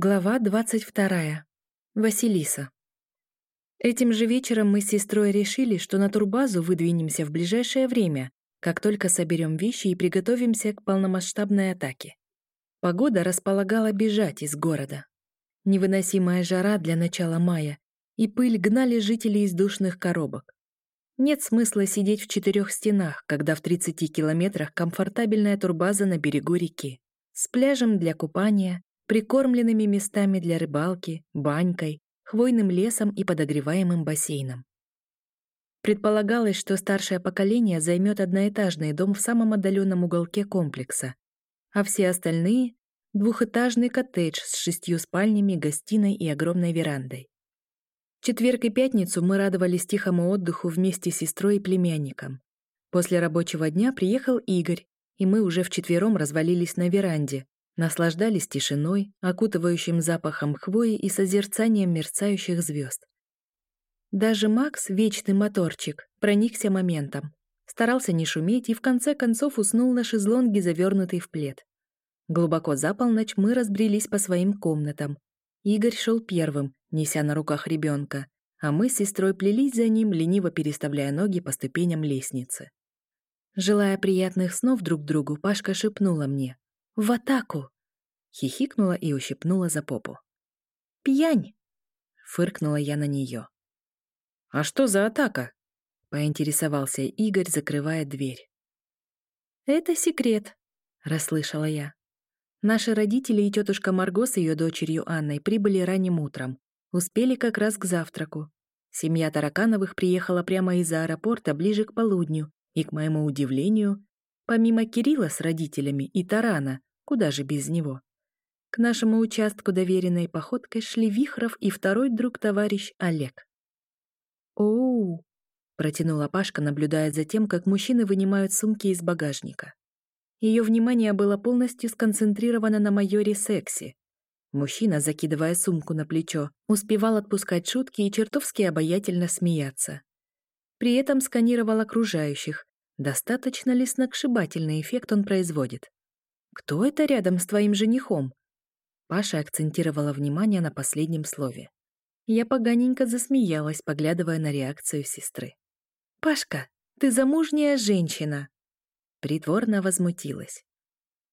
Глава 22. Василиса. Этим же вечером мы с сестрой решили, что на турбазу выдвинемся в ближайшее время, как только соберем вещи и приготовимся к полномасштабной атаке. Погода располагала бежать из города. Невыносимая жара для начала мая, и пыль гнали жителей из душных коробок. Нет смысла сидеть в четырех стенах, когда в 30 километрах комфортабельная турбаза на берегу реки, с пляжем для купания, прикормленными местами для рыбалки, банькой, хвойным лесом и подогреваемым бассейном. Предполагалось, что старшее поколение займет одноэтажный дом в самом отдаленном уголке комплекса, а все остальные — двухэтажный коттедж с шестью спальнями, гостиной и огромной верандой. Четверг и пятницу мы радовались тихому отдыху вместе с сестрой и племянником. После рабочего дня приехал Игорь, и мы уже вчетвером развалились на веранде, наслаждались тишиной, окутывающим запахом хвои и созерцанием мерцающих звезд. Даже Макс, вечный моторчик, проникся моментом. Старался не шуметь и в конце концов уснул на шезлонге, завернутый в плед. Глубоко за полночь мы разбрелись по своим комнатам. Игорь шел первым, неся на руках ребенка, а мы с сестрой плелись за ним, лениво переставляя ноги по ступеням лестницы. Желая приятных снов друг другу, Пашка шепнула мне. «В атаку!» Хихикнула и ущипнула за попу. «Пьянь!» — фыркнула я на нее. «А что за атака?» — поинтересовался Игорь, закрывая дверь. «Это секрет», — расслышала я. Наши родители и тетушка Марго с ее дочерью Анной прибыли ранним утром. Успели как раз к завтраку. Семья Таракановых приехала прямо из аэропорта ближе к полудню, и, к моему удивлению, помимо Кирилла с родителями и Тарана, Куда же без него? К нашему участку доверенной походкой шли Вихров и второй друг-товарищ Олег. «Оу!» — протянула Пашка, наблюдая за тем, как мужчины вынимают сумки из багажника. Ее внимание было полностью сконцентрировано на майоре Секси. Мужчина, закидывая сумку на плечо, успевал отпускать шутки и чертовски обаятельно смеяться. При этом сканировал окружающих, достаточно ли сногсшибательный эффект он производит. «Кто это рядом с твоим женихом?» Паша акцентировала внимание на последнем слове. Я поганенько засмеялась, поглядывая на реакцию сестры. «Пашка, ты замужняя женщина!» Притворно возмутилась.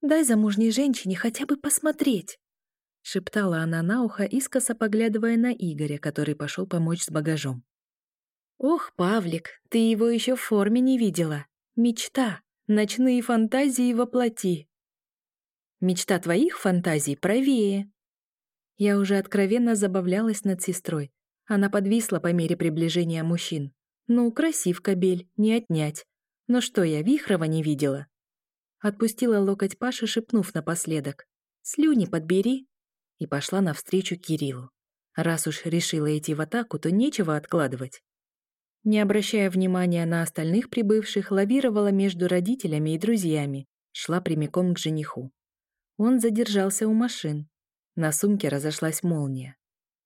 «Дай замужней женщине хотя бы посмотреть!» Шептала она на ухо, искоса поглядывая на Игоря, который пошел помочь с багажом. «Ох, Павлик, ты его еще в форме не видела! Мечта! Ночные фантазии воплоти!» Мечта твоих фантазий правее. Я уже откровенно забавлялась над сестрой. Она подвисла по мере приближения мужчин. Ну, красив кобель, не отнять. Но что я, Вихрова не видела? Отпустила локоть Паши, шепнув напоследок. «Слюни подбери!» И пошла навстречу Кириллу. Раз уж решила идти в атаку, то нечего откладывать. Не обращая внимания на остальных прибывших, лавировала между родителями и друзьями, шла прямиком к жениху. Он задержался у машин. На сумке разошлась молния.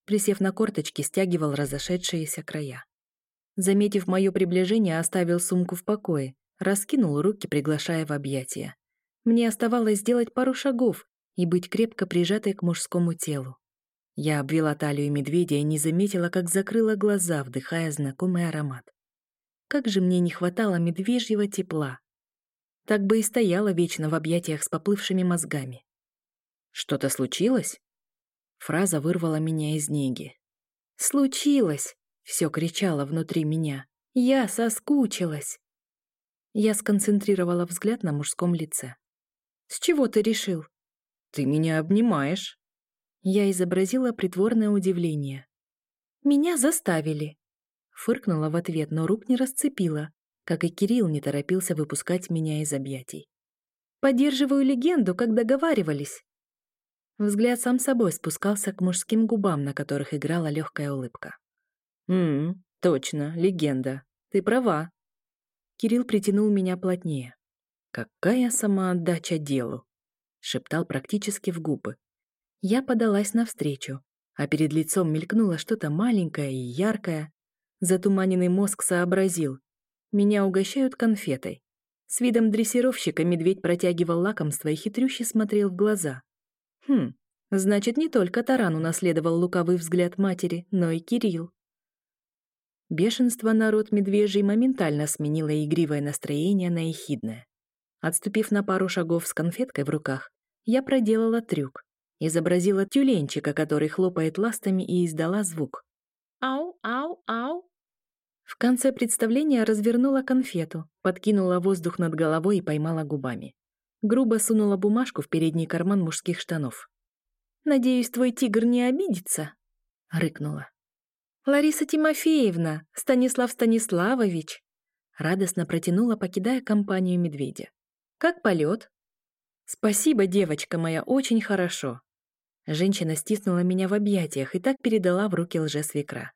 Присев на корточки, стягивал разошедшиеся края. Заметив мое приближение, оставил сумку в покое, раскинул руки, приглашая в объятия. Мне оставалось сделать пару шагов и быть крепко прижатой к мужскому телу. Я обвела талию медведя и не заметила, как закрыла глаза, вдыхая знакомый аромат. Как же мне не хватало медвежьего тепла. Так бы и стояла вечно в объятиях с поплывшими мозгами. «Что-то случилось?» Фраза вырвала меня из неги. «Случилось!» — все кричало внутри меня. «Я соскучилась!» Я сконцентрировала взгляд на мужском лице. «С чего ты решил?» «Ты меня обнимаешь!» Я изобразила притворное удивление. «Меня заставили!» Фыркнула в ответ, но рук не расцепила, как и Кирилл не торопился выпускать меня из объятий. «Поддерживаю легенду, как договаривались». Взгляд сам собой спускался к мужским губам, на которых играла легкая улыбка. «Ммм, точно, легенда. Ты права». Кирилл притянул меня плотнее. «Какая самоотдача делу!» — шептал практически в губы. Я подалась навстречу, а перед лицом мелькнуло что-то маленькое и яркое. Затуманенный мозг сообразил. Меня угощают конфетой. С видом дрессировщика медведь протягивал лакомство и хитрюще смотрел в глаза. Хм, Значит, не только Таран унаследовал луковый взгляд матери, но и Кирилл. Бешенство народ медвежий моментально сменило игривое настроение на ехидное. Отступив на пару шагов с конфеткой в руках, я проделала трюк. Изобразила тюленчика, который хлопает ластами и издала звук. «Ау, ау, ау!» В конце представления развернула конфету, подкинула воздух над головой и поймала губами. Грубо сунула бумажку в передний карман мужских штанов. «Надеюсь, твой тигр не обидится?» — рыкнула. «Лариса Тимофеевна, Станислав Станиславович!» Радостно протянула, покидая компанию медведя. «Как полет?» «Спасибо, девочка моя, очень хорошо». Женщина стиснула меня в объятиях и так передала в руки лжесвекра,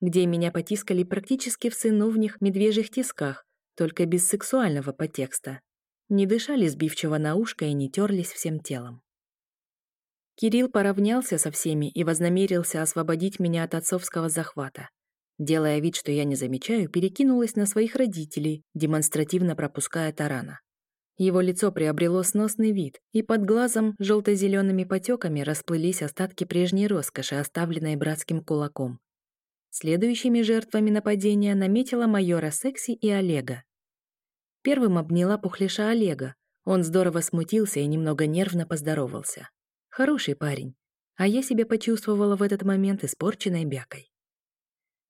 где меня потискали практически в сыновних медвежьих тисках, только без сексуального подтекста. Не дышали сбивчиво на ушко и не терлись всем телом. Кирилл поравнялся со всеми и вознамерился освободить меня от отцовского захвата. Делая вид, что я не замечаю, перекинулась на своих родителей, демонстративно пропуская тарана. Его лицо приобрело сносный вид, и под глазом желто-зелеными потеками расплылись остатки прежней роскоши, оставленной братским кулаком. Следующими жертвами нападения наметила майора Секси и Олега. Первым обняла пухлиша Олега. Он здорово смутился и немного нервно поздоровался. Хороший парень, а я себя почувствовала в этот момент испорченной бякой.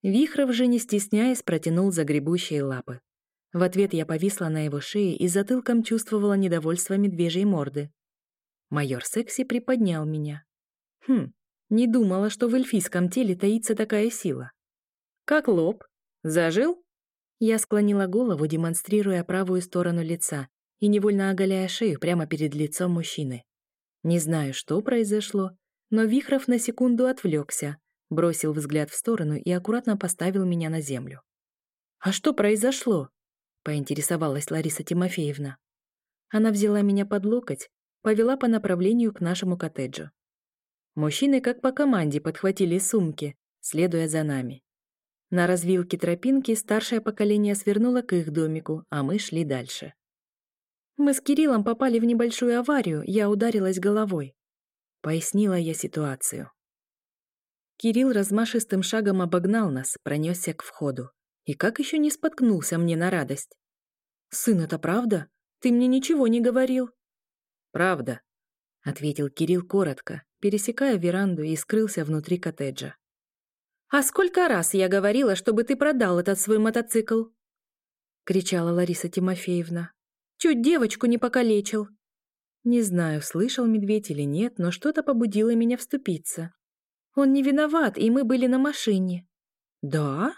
Вихров же, не стесняясь, протянул загребущие лапы. В ответ я повисла на его шее и затылком чувствовала недовольство медвежьей морды. Майор Секси приподнял меня. Хм, не думала, что в эльфийском теле таится такая сила. «Как лоб? Зажил?» Я склонила голову, демонстрируя правую сторону лица и невольно оголяя шею прямо перед лицом мужчины. Не знаю, что произошло, но Вихров на секунду отвлекся, бросил взгляд в сторону и аккуратно поставил меня на землю. «А что произошло?» поинтересовалась Лариса Тимофеевна. Она взяла меня под локоть, повела по направлению к нашему коттеджу. Мужчины как по команде подхватили сумки, следуя за нами. На развилке тропинки старшее поколение свернуло к их домику, а мы шли дальше. Мы с Кириллом попали в небольшую аварию, я ударилась головой. Пояснила я ситуацию. Кирилл размашистым шагом обогнал нас, пронесся к входу. И как еще не споткнулся мне на радость? «Сын, это правда? Ты мне ничего не говорил». «Правда», — ответил Кирилл коротко, пересекая веранду и скрылся внутри коттеджа. «А сколько раз я говорила, чтобы ты продал этот свой мотоцикл?» — кричала Лариса Тимофеевна. «Чуть девочку не покалечил». Не знаю, слышал медведь или нет, но что-то побудило меня вступиться. Он не виноват, и мы были на машине. «Да?»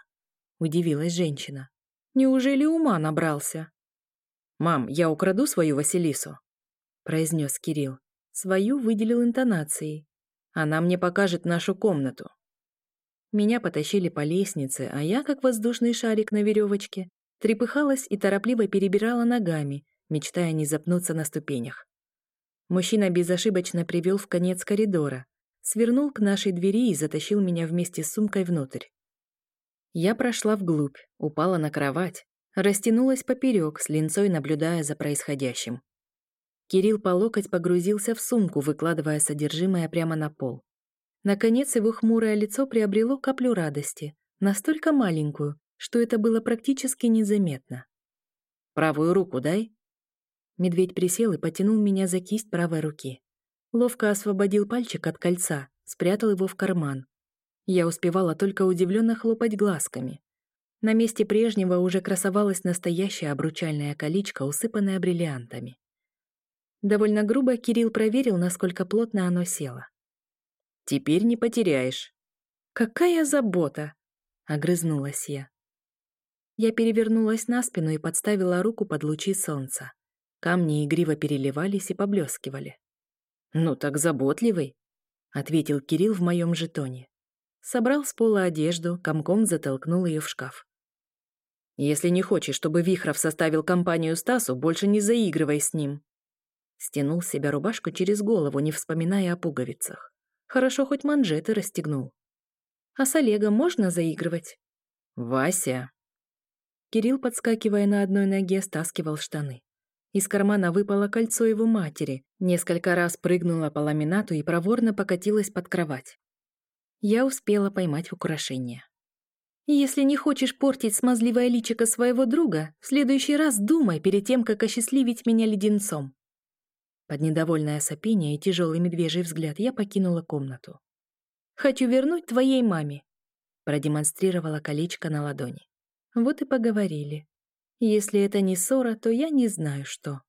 удивилась женщина. Неужели ума набрался? Мам, я украду свою Василису, произнес Кирилл. Свою выделил интонацией. Она мне покажет нашу комнату. Меня потащили по лестнице, а я, как воздушный шарик на веревочке, трепыхалась и торопливо перебирала ногами, мечтая не запнуться на ступенях. Мужчина безошибочно привел в конец коридора, свернул к нашей двери и затащил меня вместе с сумкой внутрь. Я прошла вглубь, упала на кровать, растянулась поперек, с линцой наблюдая за происходящим. Кирилл по локоть погрузился в сумку, выкладывая содержимое прямо на пол. Наконец его хмурое лицо приобрело каплю радости, настолько маленькую, что это было практически незаметно. «Правую руку дай». Медведь присел и потянул меня за кисть правой руки. Ловко освободил пальчик от кольца, спрятал его в карман, я успевала только удивленно хлопать глазками. На месте прежнего уже красовалась настоящая обручальная колечко, усыпанная бриллиантами. Довольно грубо Кирилл проверил, насколько плотно оно село. «Теперь не потеряешь». «Какая забота!» — огрызнулась я. Я перевернулась на спину и подставила руку под лучи солнца. Камни игриво переливались и поблескивали. «Ну так заботливый», — ответил Кирилл в моем жетоне. Собрал с пола одежду, комком затолкнул ее в шкаф. «Если не хочешь, чтобы Вихров составил компанию Стасу, больше не заигрывай с ним». Стянул с себя рубашку через голову, не вспоминая о пуговицах. Хорошо хоть манжеты расстегнул. «А с Олегом можно заигрывать?» «Вася!» Кирилл, подскакивая на одной ноге, стаскивал штаны. Из кармана выпало кольцо его матери, несколько раз прыгнула по ламинату и проворно покатилась под кровать. Я успела поймать украшение. «Если не хочешь портить смазливое личико своего друга, в следующий раз думай перед тем, как осчастливить меня леденцом». Под недовольное сопение и тяжелый медвежий взгляд я покинула комнату. «Хочу вернуть твоей маме», — продемонстрировала колечко на ладони. Вот и поговорили. Если это не ссора, то я не знаю, что.